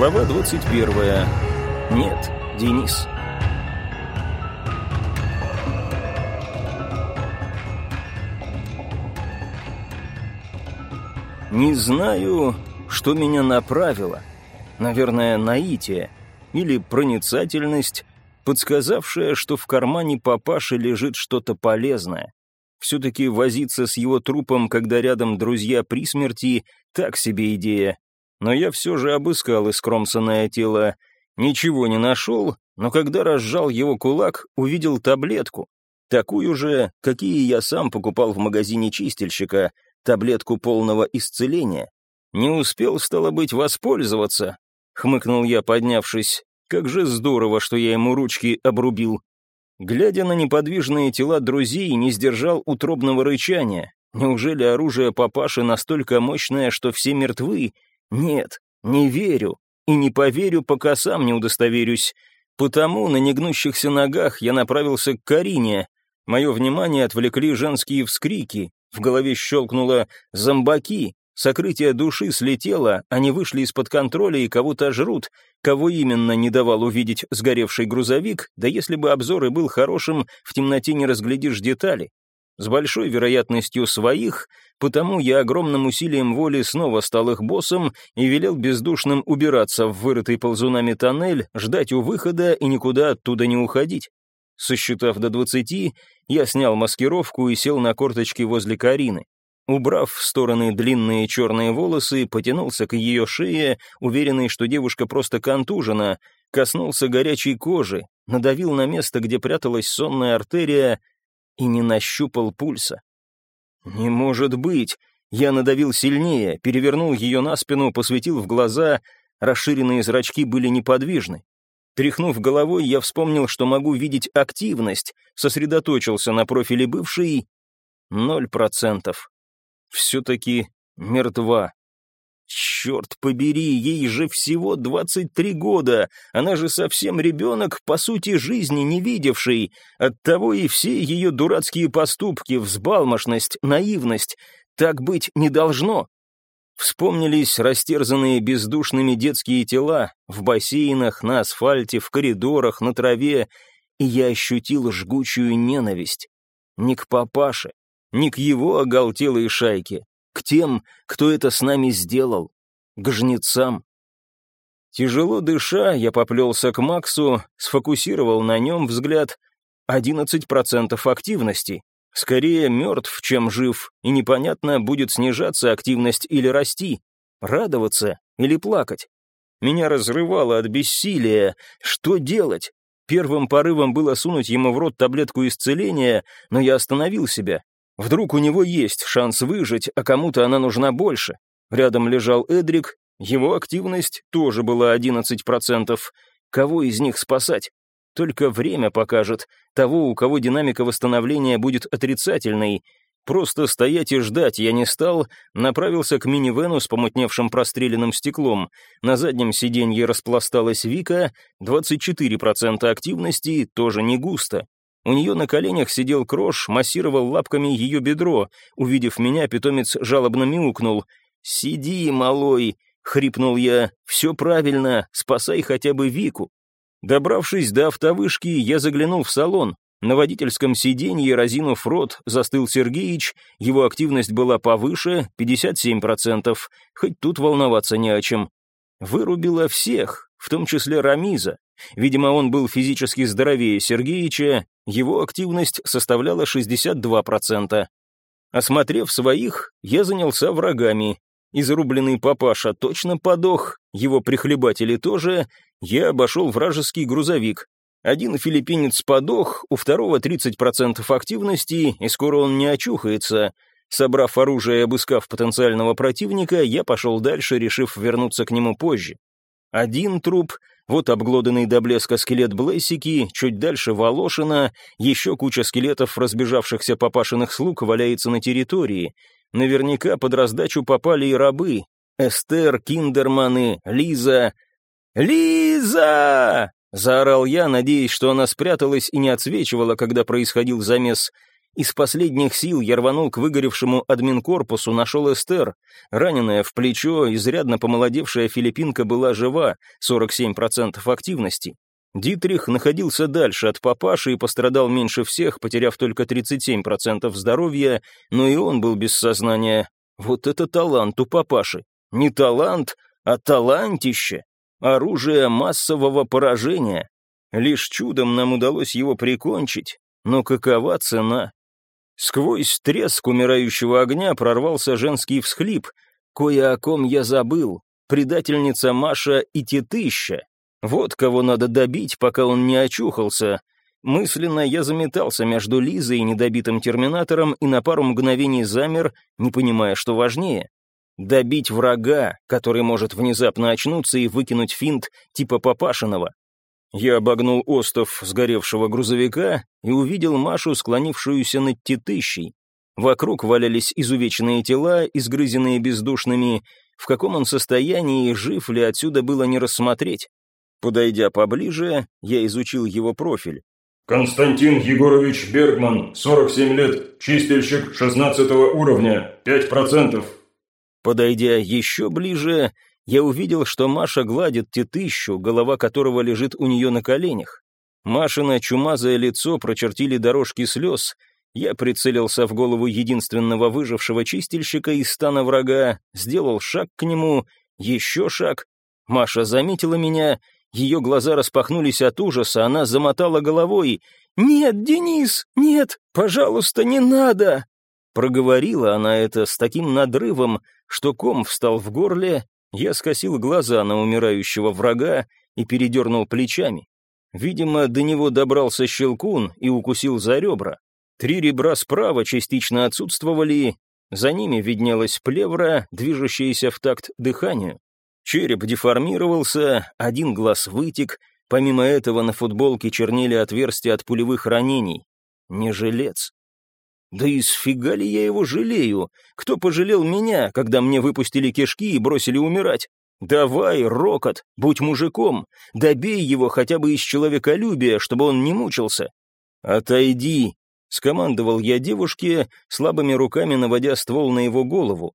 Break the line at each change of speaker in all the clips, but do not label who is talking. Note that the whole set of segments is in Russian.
Глава 21. Нет, Денис. Не знаю, что меня направило. Наверное, наитие или проницательность, подсказавшая, что в кармане папаши лежит что-то полезное. Все-таки возиться с его трупом, когда рядом друзья при смерти, так себе идея. Но я все же обыскал искромсанное тело. Ничего не нашел, но когда разжал его кулак, увидел таблетку. Такую же, какие я сам покупал в магазине чистильщика, таблетку полного исцеления. Не успел, стало быть, воспользоваться. Хмыкнул я, поднявшись. Как же здорово, что я ему ручки обрубил. Глядя на неподвижные тела друзей, не сдержал утробного рычания. Неужели оружие папаши настолько мощное, что все мертвы? Нет, не верю. И не поверю, пока сам не удостоверюсь. Потому на негнущихся ногах я направился к Карине. Мое внимание отвлекли женские вскрики. В голове щелкнуло «зомбаки». Сокрытие души слетело, они вышли из-под контроля и кого-то жрут. Кого именно не давал увидеть сгоревший грузовик, да если бы обзор и был хорошим, в темноте не разглядишь детали. С большой вероятностью своих, потому я огромным усилием воли снова стал их боссом и велел бездушным убираться в вырытый ползунами тоннель, ждать у выхода и никуда оттуда не уходить. Сосчитав до двадцати, я снял маскировку и сел на корточки возле Карины. Убрав в стороны длинные черные волосы, потянулся к ее шее, уверенный, что девушка просто контужена, коснулся горячей кожи, надавил на место, где пряталась сонная артерия, и не нащупал пульса. «Не может быть!» Я надавил сильнее, перевернул ее на спину, посветил в глаза, расширенные зрачки были неподвижны. Тряхнув головой, я вспомнил, что могу видеть активность, сосредоточился на профиле бывшей — ноль процентов все-таки мертва. Черт побери, ей же всего 23 года, она же совсем ребенок, по сути, жизни не видевший. Оттого и все ее дурацкие поступки, взбалмошность, наивность. Так быть не должно. Вспомнились растерзанные бездушными детские тела в бассейнах, на асфальте, в коридорах, на траве, и я ощутил жгучую ненависть. Не к папаше, не к его оголтелой шайке, к тем, кто это с нами сделал, к жнецам. Тяжело дыша, я поплелся к Максу, сфокусировал на нем взгляд. 11% активности. Скорее мертв, чем жив, и непонятно, будет снижаться активность или расти, радоваться или плакать. Меня разрывало от бессилия. Что делать? Первым порывом было сунуть ему в рот таблетку исцеления, но я остановил себя. Вдруг у него есть шанс выжить, а кому-то она нужна больше. Рядом лежал Эдрик, его активность тоже была 11%. Кого из них спасать? Только время покажет. Того, у кого динамика восстановления будет отрицательной. Просто стоять и ждать я не стал, направился к минивену с помутневшим простреленным стеклом. На заднем сиденье распласталась Вика, 24% активности, тоже не густо. У нее на коленях сидел Крош, массировал лапками ее бедро. Увидев меня, питомец жалобно мяукнул. «Сиди, малой!» — хрипнул я. «Все правильно, спасай хотя бы Вику». Добравшись до автовышки, я заглянул в салон. На водительском сиденье, разинув рот, застыл Сергеич, его активность была повыше, 57%, хоть тут волноваться не о чем. Вырубила всех, в том числе Рамиза. Видимо, он был физически здоровее Сергеича, его активность составляла 62%. Осмотрев своих, я занялся врагами. Изрубленный папаша точно подох, его прихлебатели тоже, я обошел вражеский грузовик. Один филиппинец подох, у второго 30% активности, и скоро он не очухается. Собрав оружие и обыскав потенциального противника, я пошел дальше, решив вернуться к нему позже. Один труп, вот обглоданный до блеска скелет Блессики, чуть дальше Волошина, еще куча скелетов разбежавшихся папашиных слуг валяется на территории. Наверняка под раздачу попали и рабы. Эстер, Киндерманы, Лиза. «Лиза!» — заорал я, надеясь, что она спряталась и не отсвечивала, когда происходил замес. Из последних сил я рванул к выгоревшему админкорпусу, нашел Эстер. Раненая в плечо, изрядно помолодевшая филиппинка была жива, 47% активности. Дитрих находился дальше от папаши и пострадал меньше всех, потеряв только 37% здоровья, но и он был без сознания. Вот это талант у папаши. Не талант, а талантище. Оружие массового поражения. Лишь чудом нам удалось его прикончить, но какова цена? Сквозь треск умирающего огня прорвался женский всхлип. Кое о ком я забыл. Предательница Маша и Тетыща. Вот кого надо добить, пока он не очухался. Мысленно я заметался между Лизой и недобитым терминатором и на пару мгновений замер, не понимая, что важнее. Добить врага, который может внезапно очнуться и выкинуть финт типа Папашиного. Я обогнул остов сгоревшего грузовика и увидел Машу, склонившуюся над тетыщей. Вокруг валялись изувеченные тела, изгрызенные бездушными. В каком он состоянии и жив ли отсюда было не рассмотреть. Подойдя поближе, я изучил его профиль.
Константин Егорович Бергман, 47 лет, чистильщик 16 уровня, 5%.
Подойдя еще ближе, я увидел, что Маша гладит тетыщу, голова которого лежит у нее на коленях. Машина чумазое лицо прочертили дорожки слез. Я прицелился в голову единственного выжившего чистильщика из стана врага, сделал шаг к нему, еще шаг. Маша заметила меня, ее глаза распахнулись от ужаса, она замотала головой. «Нет, Денис, нет, пожалуйста, не надо!» Проговорила она это с таким надрывом, что ком встал в горле, я скосил глаза на умирающего врага и передернул плечами. Видимо, до него добрался щелкун и укусил за ребра. Три ребра справа частично отсутствовали, за ними виднелась плевра, движущаяся в такт дыханию. Череп деформировался, один глаз вытек, помимо этого на футболке чернели отверстия от пулевых ранений. Не жилец. Да и сфига ли я его жалею? Кто пожалел меня, когда мне выпустили кишки и бросили умирать? Давай, Рокот, будь мужиком, добей его хотя бы из человеколюбия, чтобы он не мучился. Отойди, скомандовал я девушке, слабыми руками наводя ствол на его голову.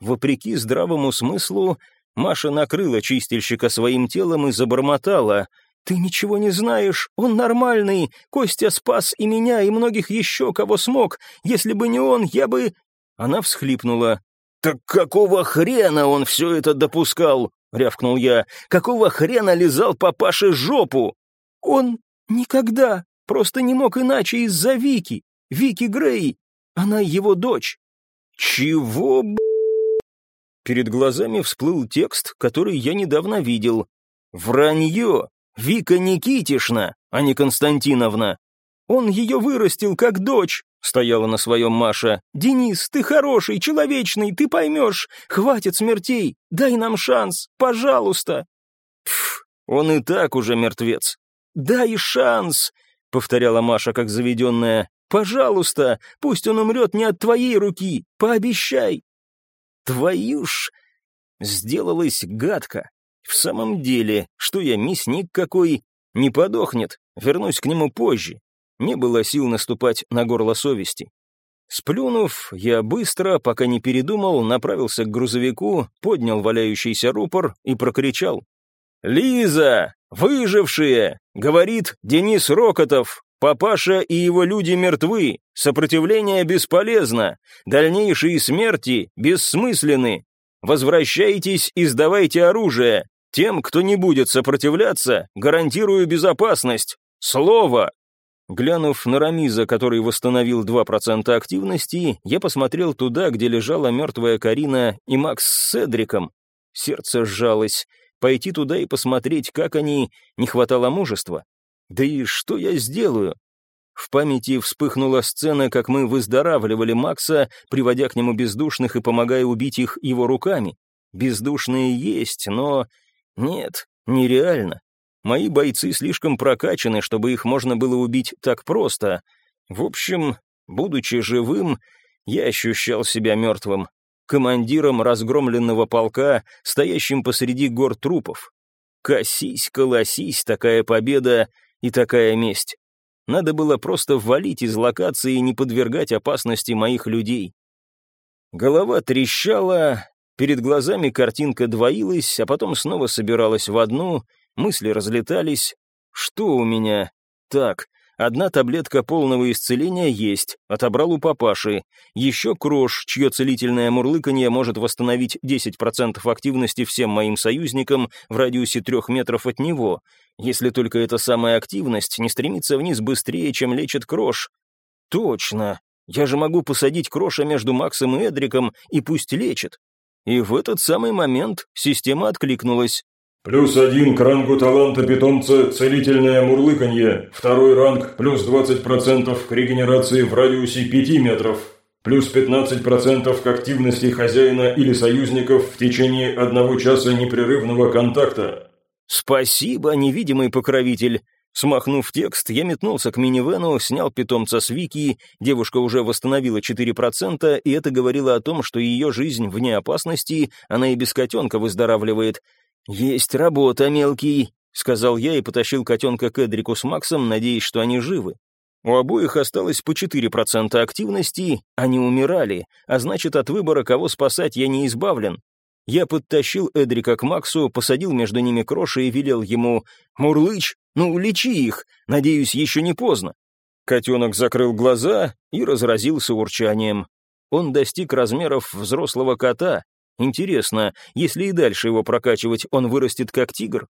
Вопреки здравому смыслу, Маша накрыла чистильщика своим телом и забормотала — «Ты ничего не знаешь, он нормальный, Костя спас и меня, и многих еще, кого смог. Если бы не он, я бы...» Она всхлипнула. «Так какого хрена он все это допускал?» — рявкнул я. «Какого хрена лизал папаше жопу?» «Он никогда, просто не мог иначе из-за Вики, Вики Грей. Она его дочь». «Чего, б...» Перед глазами всплыл текст, который я недавно видел. «Вранье! Вика Никитишна, а не Константиновна. Он ее вырастил как дочь, стояла на своем Маша. Денис, ты хороший, человечный, ты поймешь. Хватит смертей, дай нам шанс, пожалуйста. Пф, он и так уже мертвец. Дай шанс, повторяла Маша как заведенная. Пожалуйста, пусть он умрет не от твоей руки, пообещай. Твою ж... Сделалось гадко. В самом деле, что я мясник какой? Не подохнет, вернусь к нему позже. Не было сил наступать на горло совести. Сплюнув, я быстро, пока не передумал, направился к грузовику, поднял валяющийся рупор и прокричал. «Лиза! Выжившие!» — говорит Денис Рокотов. «Папаша и его люди мертвы. Сопротивление бесполезно. Дальнейшие смерти бессмысленны. Возвращайтесь и сдавайте оружие. Тем, кто не будет сопротивляться, гарантирую безопасность. Слово!» Глянув на Рамиза, который восстановил 2% активности, я посмотрел туда, где лежала мертвая Карина и Макс с Седриком. Сердце сжалось. Пойти туда и посмотреть, как они, не хватало мужества. Да и что я сделаю? В памяти вспыхнула сцена, как мы выздоравливали Макса, приводя к нему бездушных и помогая убить их его руками. Бездушные есть, но нет, нереально. Мои бойцы слишком прокачаны, чтобы их можно было убить так просто. В общем, будучи живым, я ощущал себя мертвым, командиром разгромленного полка, стоящим посреди гор трупов. Косись, колосись, такая победа и такая месть. Надо было просто ввалить из локации и не подвергать опасности моих людей. Голова трещала, перед глазами картинка двоилась, а потом снова собиралась в одну, мысли разлетались. Что у меня? Так, Одна таблетка полного исцеления есть, отобрал у папаши. Еще крош, чье целительное мурлыканье может восстановить 10% активности всем моим союзникам в радиусе трех метров от него, если только эта самая активность не стремится вниз быстрее, чем лечит крош. Точно, я же могу посадить кроша между Максом и Эдриком, и пусть лечит. И в этот самый момент система откликнулась.
Плюс один к рангу таланта питомца «Целительное мурлыканье». Второй ранг плюс 20% к регенерации в радиусе 5 метров. Плюс 15% к активности хозяина или союзников в течение одного часа непрерывного контакта.
«Спасибо, невидимый покровитель!» Смахнув текст, я метнулся к минивену, снял питомца с Вики, девушка уже восстановила 4%, и это говорило о том, что ее жизнь вне опасности, она и без котенка выздоравливает. «Есть работа, мелкий», — сказал я и потащил котенка к Эдрику с Максом, надеясь, что они живы. У обоих осталось по 4% активности, они умирали, а значит, от выбора, кого спасать, я не избавлен. Я подтащил Эдрика к Максу, посадил между ними кроши и велел ему «Мурлыч, ну, лечи их, надеюсь, еще не поздно». Котенок закрыл глаза и разразился урчанием. Он достиг размеров взрослого кота, Интересно, если и дальше его прокачивать, он вырастет как тигр?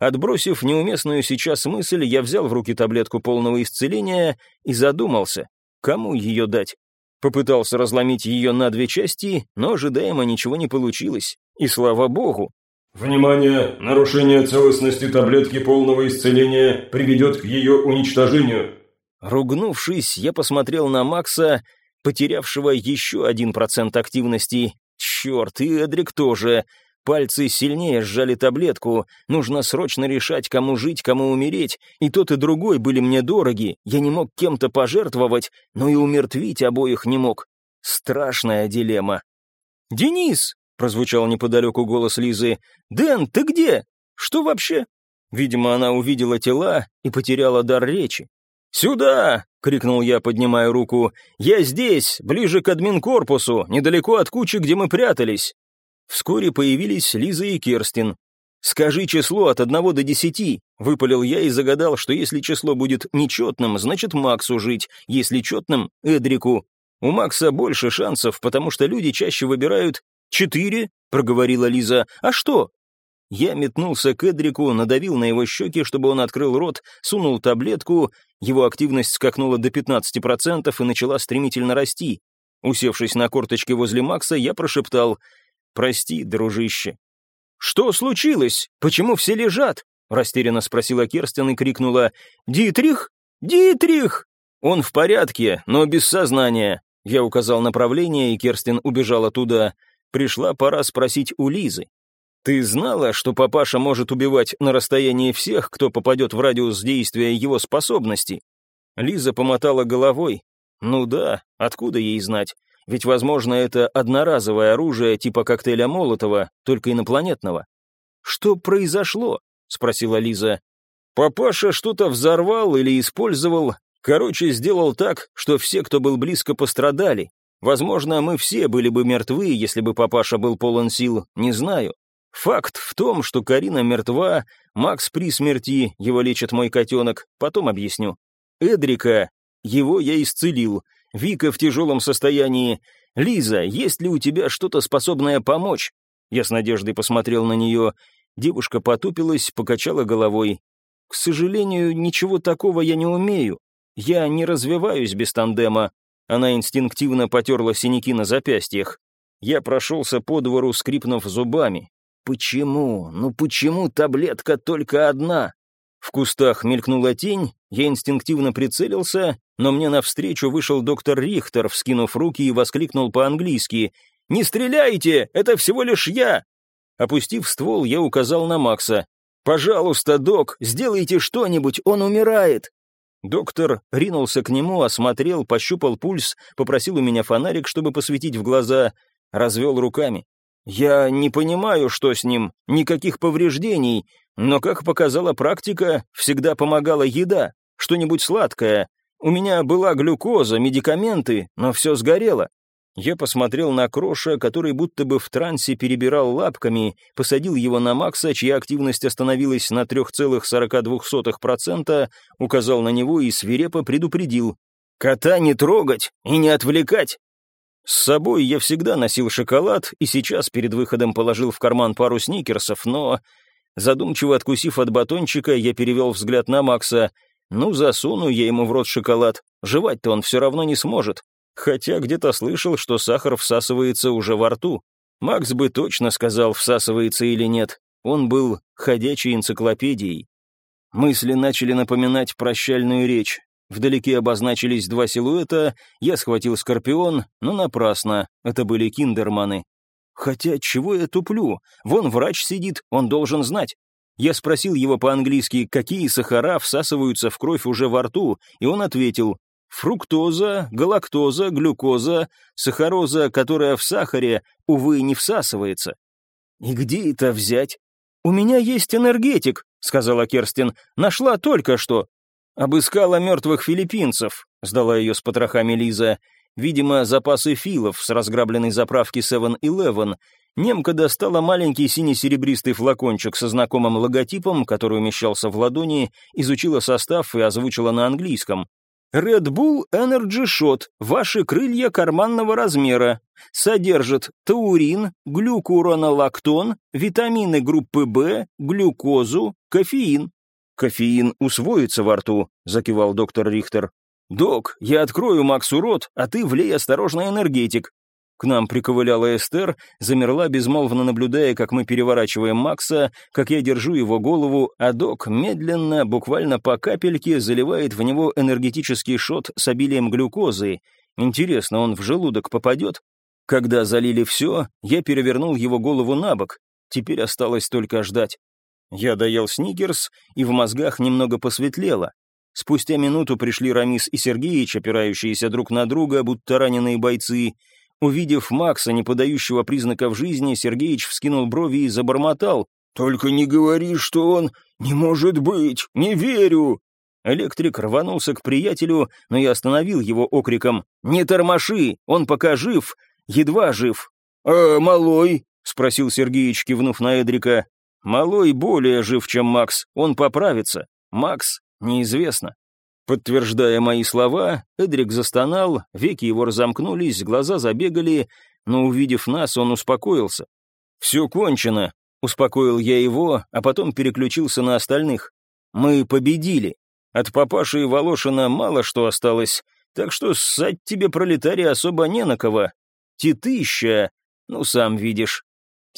Отбросив неуместную сейчас мысль, я взял в руки таблетку полного исцеления и задумался, кому ее дать. Попытался разломить ее на две части, но ожидаемо ничего не получилось. И слава богу.
«Внимание! Нарушение целостности таблетки полного исцеления приведет к ее уничтожению».
Ругнувшись, я посмотрел на Макса, потерявшего еще один процент активности, Черт, и Эдрик тоже. Пальцы сильнее сжали таблетку. Нужно срочно решать, кому жить, кому умереть. И тот, и другой были мне дороги. Я не мог кем-то пожертвовать, но и умертвить обоих не мог. Страшная дилемма. «Денис!» — прозвучал неподалеку голос Лизы. «Дэн, ты где? Что вообще?» Видимо, она увидела тела и потеряла дар речи. «Сюда!» — крикнул я, поднимая руку. «Я здесь, ближе к админкорпусу, недалеко от кучи, где мы прятались». Вскоре появились Лиза и Керстин. «Скажи число от одного до десяти», — выпалил я и загадал, что если число будет нечетным, значит Максу жить, если четным — Эдрику. У Макса больше шансов, потому что люди чаще выбирают «четыре», — проговорила Лиза. «А что?» Я метнулся к Эдрику, надавил на его щеки, чтобы он открыл рот, сунул таблетку, его активность скакнула до 15% и начала стремительно расти. Усевшись на корточке возле Макса, я прошептал «Прости, дружище». «Что случилось? Почему все лежат?» — растерянно спросила Керстин и крикнула «Дитрих? Дитрих!» «Он в порядке, но без сознания». Я указал направление, и Керстин убежала туда. Пришла пора спросить у Лизы. «Ты знала, что папаша может убивать на расстоянии всех, кто попадет в радиус действия его способностей?» Лиза помотала головой. «Ну да, откуда ей знать? Ведь, возможно, это одноразовое оружие типа коктейля Молотова, только инопланетного». «Что произошло?» — спросила Лиза. «Папаша что-то взорвал или использовал. Короче, сделал так, что все, кто был близко, пострадали. Возможно, мы все были бы мертвы, если бы папаша был полон сил, не знаю. Факт в том, что Карина мертва, Макс при смерти, его лечит мой котенок, потом объясню. Эдрика, его я исцелил, Вика в тяжелом состоянии. Лиза, есть ли у тебя что-то способное помочь? Я с надеждой посмотрел на нее. Девушка потупилась, покачала головой. К сожалению, ничего такого я не умею. Я не развиваюсь без тандема. Она инстинктивно потерла синяки на запястьях. Я прошелся по двору, скрипнув зубами. Почему? Ну почему таблетка только одна? В кустах мелькнула тень, я инстинктивно прицелился, но мне навстречу вышел доктор Рихтер, вскинув руки и воскликнул по-английски «Не стреляйте! Это всего лишь я!» Опустив ствол, я указал на Макса. «Пожалуйста, док, сделайте что-нибудь, он умирает!» Доктор ринулся к нему, осмотрел, пощупал пульс, попросил у меня фонарик, чтобы посветить в глаза, развел руками. Я не понимаю, что с ним, никаких повреждений, но, как показала практика, всегда помогала еда. что-нибудь сладкое. У меня была глюкоза, медикаменты, но все сгорело. Я посмотрел на Кроша, который будто бы в трансе перебирал лапками, посадил его на Макса, чья активность остановилась на 3,42%, указал на него и свирепо предупредил. «Кота не трогать и не отвлекать!» С собой я всегда носил шоколад и сейчас перед выходом положил в карман пару сникерсов, но... Задумчиво откусив от батончика, я перевел взгляд на Макса. Ну, засуну я ему в рот шоколад. Жевать-то он все равно не сможет. Хотя где-то слышал, что сахар всасывается уже во рту. Макс бы точно сказал, всасывается или нет. Он был ходячей энциклопедией. Мысли начали напоминать прощальную речь. Вдалеке обозначились два силуэта, я схватил скорпион, но напрасно, это были киндерманы. Хотя чего я туплю? Вон врач сидит, он должен знать. Я спросил его по-английски, какие сахара всасываются в кровь уже во рту, и он ответил, Фруктоза, галактоза, глюкоза, сахароза, которая в сахаре, увы, не всасывается. И где это взять? «У меня есть энергетик», — сказала Керстин. «Нашла только что». «Обыскала мертвых филиппинцев», — сдала ее с потрохами Лиза. «Видимо, запасы филов с разграбленной заправки 7-Eleven. Немка достала маленький сине-серебристый флакончик со знакомым логотипом, который умещался в ладони, изучила состав и озвучила на английском. Red Bull Energy Shot, ваши крылья карманного размера. Содержит таурин, глюкуронолактон, витамины группы В, глюкозу, кофеин. Кофеин усвоится во рту, закивал доктор Рихтер. «Док, я открою Максу рот, а ты влей осторожно энергетик. К нам приковыляла Эстер, замерла, безмолвно наблюдая, как мы переворачиваем Макса, как я держу его голову, а док медленно, буквально по капельке, заливает в него энергетический шот с обилием глюкозы. Интересно, он в желудок попадет? Когда залили все, я перевернул его голову на бок. Теперь осталось только ждать. Я доел сникерс, и в мозгах немного посветлело. Спустя минуту пришли Рамис и Сергеич, опирающиеся друг на друга, будто раненые бойцы, Увидев Макса, не подающего признаков жизни, Сергеич вскинул брови и забормотал. «Только не говори, что он... Не может быть! Не верю!» Электрик рванулся к приятелю, но я остановил его окриком. «Не тормоши! Он пока жив! Едва жив!» «А малой?» — спросил Сергеич, кивнув на Эдрика. «Малой более жив, чем Макс. Он поправится. Макс неизвестно». Подтверждая мои слова, Эдрик застонал, веки его разомкнулись, глаза забегали, но, увидев нас, он успокоился. «Все кончено», — успокоил я его, а потом переключился на остальных. «Мы победили. От папаши и Волошина мало что осталось, так что ссать тебе, пролетарий, особо не на кого. Титыща, ну, сам видишь».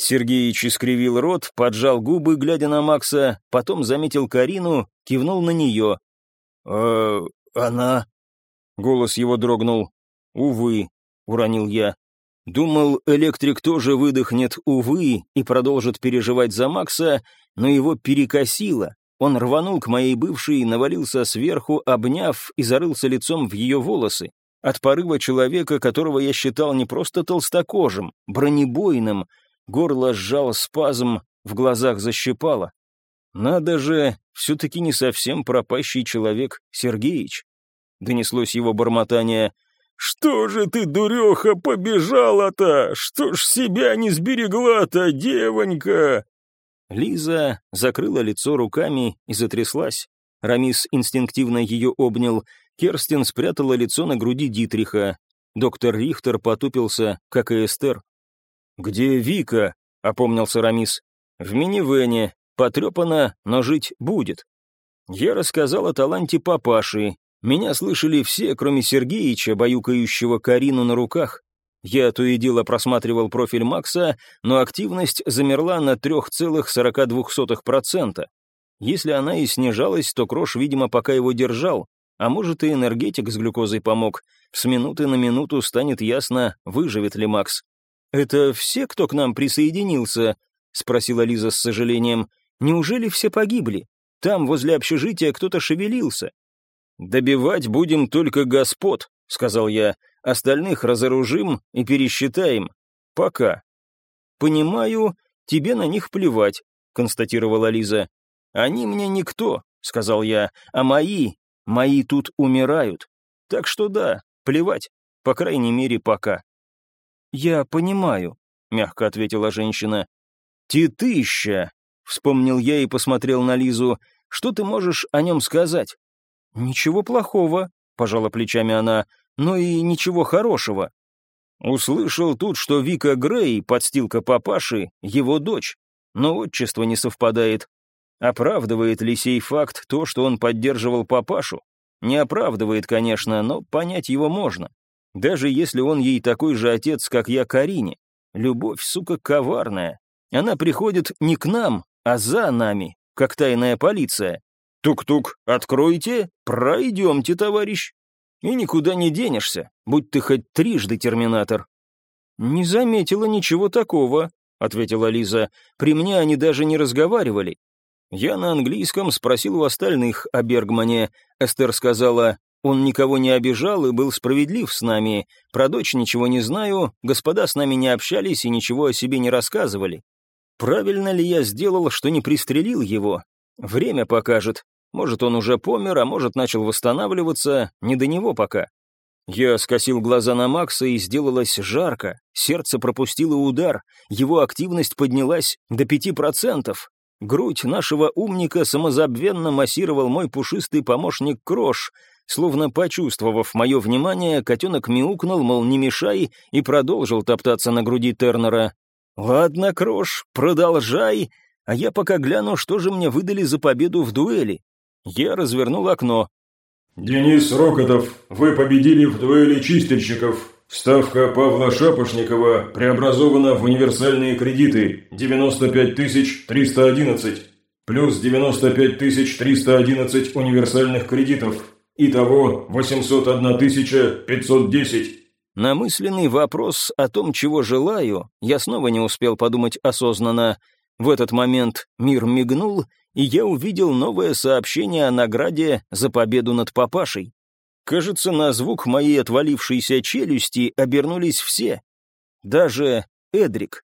Сергеич искривил рот, поджал губы, глядя на Макса, потом заметил Карину, кивнул на нее. «Э, она...» Голос его дрогнул. «Увы», — уронил я. Думал, электрик тоже выдохнет «увы» и продолжит переживать за Макса, но его перекосило. Он рванул к моей бывшей, навалился сверху, обняв и зарылся лицом в ее волосы. От порыва человека, которого я считал не просто толстокожим, бронебойным, горло сжал спазм, в глазах защипало. «Надо же, все-таки не совсем пропащий человек, Сергеич». Донеслось его бормотание. «Что же ты, дуреха, побежала-то? Что ж себя не сберегла-то, девонька?» Лиза закрыла лицо руками и затряслась. Рамис инстинктивно ее обнял. Керстин спрятала лицо на груди Дитриха. Доктор Рихтер потупился, как и Эстер. «Где Вика?» — опомнился Рамис. «В минивене. Потрепано, но жить будет. Я рассказал о таланте папаши. Меня слышали все, кроме Сергеича, баюкающего Карину на руках. Я то и дело просматривал профиль Макса, но активность замерла на 3,42%. Если она и снижалась, то Крош, видимо, пока его держал, а может и энергетик с глюкозой помог. С минуты на минуту станет ясно, выживет ли Макс. «Это все, кто к нам присоединился?» — спросила Лиза с сожалением. Неужели все погибли? Там, возле общежития, кто-то шевелился. «Добивать будем только господ», — сказал я. «Остальных разоружим и пересчитаем. Пока». «Понимаю, тебе на них плевать», — констатировала Лиза. «Они мне никто», — сказал я, — «а мои Мои тут умирают. Так что да, плевать, по крайней мере, пока. «Я понимаю», — мягко ответила женщина. «Титыща», — вспомнил я и посмотрел на Лизу. «Что ты можешь о нем сказать?» «Ничего плохого», — пожала плечами она, — «но и ничего хорошего». Услышал тут, что Вика Грей, подстилка папаши, его дочь, но отчество не совпадает. Оправдывает ли сей факт то, что он поддерживал папашу? Не оправдывает, конечно, но понять его можно. Даже если он ей такой же отец, как я Карине. Любовь, сука, коварная. Она приходит не к нам, а за нами, как тайная полиция. Тук-тук, откройте, пройдемте, товарищ. И никуда не денешься, будь ты хоть трижды терминатор. Не заметила ничего такого, ответила Лиза. При мне они даже не разговаривали. Я на английском спросил у остальных о Бергмане. Эстер сказала, он никого не обижал и был справедлив с нами. Про дочь ничего не знаю, господа с нами не общались и ничего о себе не рассказывали. Правильно ли я сделал, что не пристрелил его? Время покажет. Может, он уже помер, а может, начал восстанавливаться, не до него пока. Я скосил глаза на Макса и сделалось жарко. Сердце пропустило удар, его активность поднялась до пяти процентов. Грудь нашего умника самозабвенно массировал мой пушистый помощник Крош. Словно почувствовав мое внимание, котенок мяукнул, мол, не мешай, и продолжил топтаться на груди Тернера. «Ладно, Крош, продолжай, а я пока гляну, что же мне выдали за победу в дуэли». Я развернул окно.
«Денис Рокотов, вы победили в дуэли чистильщиков. Ставка Павла Шапошникова преобразована в универсальные кредиты 95 311, плюс 95 311 универсальных кредитов. Итого 801 510.
На мысленный вопрос о том, чего желаю, я снова не успел подумать осознанно. В этот момент мир мигнул, и я увидел новое сообщение о награде за победу над папашей. Кажется, на звук моей отвалившейся челюсти обернулись все. Даже Эдрик.